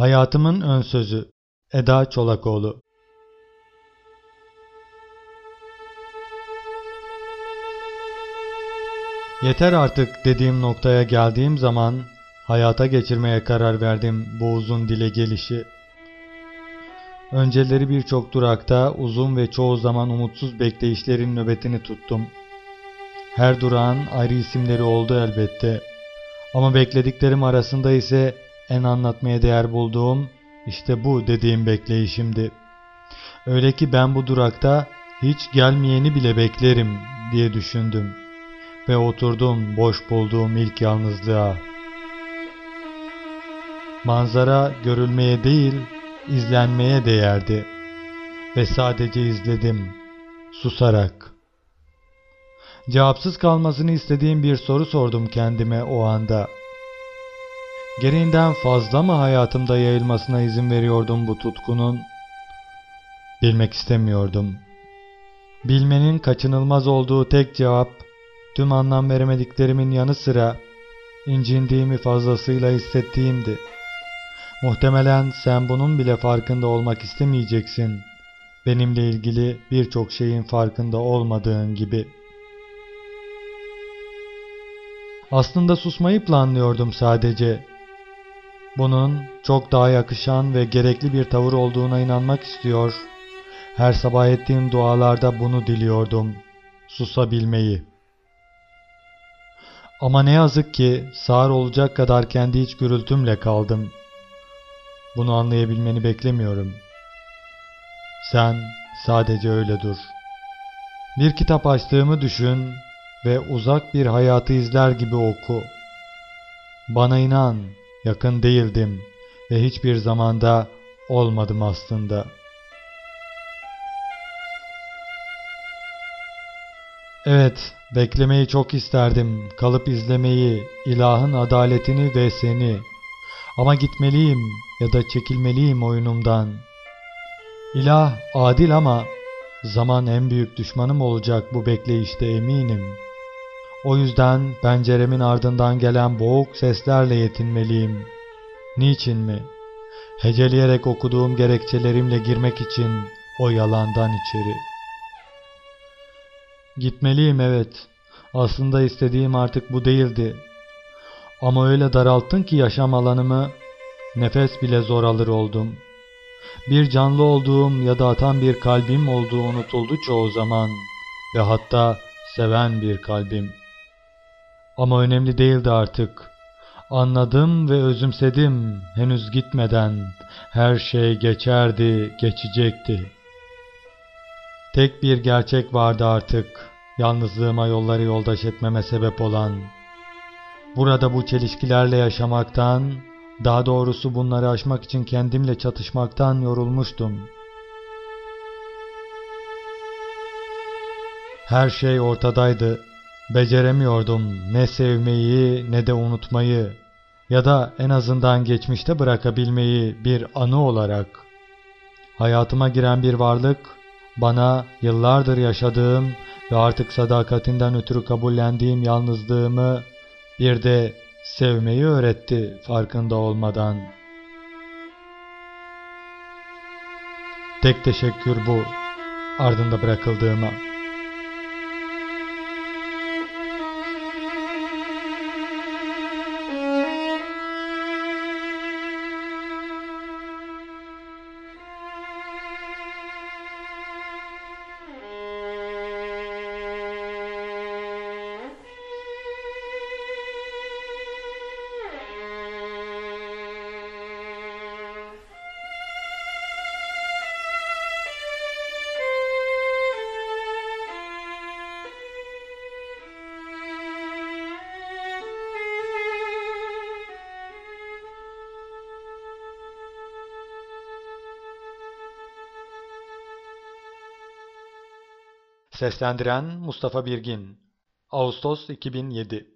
Hayatımın ön sözü Eda Çolakoğlu Yeter artık dediğim noktaya geldiğim zaman hayata geçirmeye karar verdim bu uzun dile gelişi. Önceleri birçok durakta uzun ve çoğu zaman umutsuz bekleyişlerin nöbetini tuttum. Her durağın ayrı isimleri oldu elbette. Ama beklediklerim arasında ise en anlatmaya değer bulduğum işte bu dediğim bekleyişimdi. Öyle ki ben bu durakta hiç gelmeyeni bile beklerim diye düşündüm ve oturdum boş bulduğum ilk yalnızlığa. Manzara görülmeye değil, izlenmeye değerdi ve sadece izledim, susarak. Cevapsız kalmasını istediğim bir soru sordum kendime o anda. Gereğinden fazla mı hayatımda yayılmasına izin veriyordum bu tutkunun? Bilmek istemiyordum. Bilmenin kaçınılmaz olduğu tek cevap, tüm anlam veremediklerimin yanı sıra incindiğimi fazlasıyla hissettiğimdi. Muhtemelen sen bunun bile farkında olmak istemeyeceksin. Benimle ilgili birçok şeyin farkında olmadığın gibi. Aslında susmayı planlıyordum sadece. Bunun çok daha yakışan ve gerekli bir tavır olduğuna inanmak istiyor. Her sabah ettiğim dualarda bunu diliyordum. Susabilmeyi. Ama ne yazık ki sağır olacak kadar kendi iç gürültümle kaldım. Bunu anlayabilmeni beklemiyorum. Sen sadece öyle dur. Bir kitap açtığımı düşün ve uzak bir hayatı izler gibi oku. Bana inan, yakın değildim ve hiçbir zamanda olmadım aslında. Evet, beklemeyi çok isterdim, kalıp izlemeyi, ilahın adaletini ve seni. Ama gitmeliyim ya da çekilmeliyim oyunumdan. İlah adil ama zaman en büyük düşmanım olacak bu bekleyişte eminim. O yüzden penceremin ardından gelen boğuk seslerle yetinmeliyim. Niçin mi? Heceleyerek okuduğum gerekçelerimle girmek için o yalandan içeri. Gitmeliyim evet. Aslında istediğim artık bu değildi. Ama öyle daralttın ki yaşam alanımı, nefes bile zor alır oldum. Bir canlı olduğum ya da atan bir kalbim olduğu unutuldu çoğu zaman ve hatta seven bir kalbim. Ama önemli değildi artık. Anladım ve özümsedim henüz gitmeden. Her şey geçerdi, geçecekti. Tek bir gerçek vardı artık. Yalnızlığıma yolları yoldaş etmeme sebep olan. Burada bu çelişkilerle yaşamaktan, daha doğrusu bunları aşmak için kendimle çatışmaktan yorulmuştum. Her şey ortadaydı. Beceremiyordum ne sevmeyi ne de unutmayı ya da en azından geçmişte bırakabilmeyi bir anı olarak. Hayatıma giren bir varlık bana yıllardır yaşadığım ve artık sadakatinden ötürü kabullendiğim yalnızlığımı bir de sevmeyi öğretti farkında olmadan. Tek teşekkür bu ardında bırakıldığıma. Seslendiren Mustafa Birgin. Ağustos 2007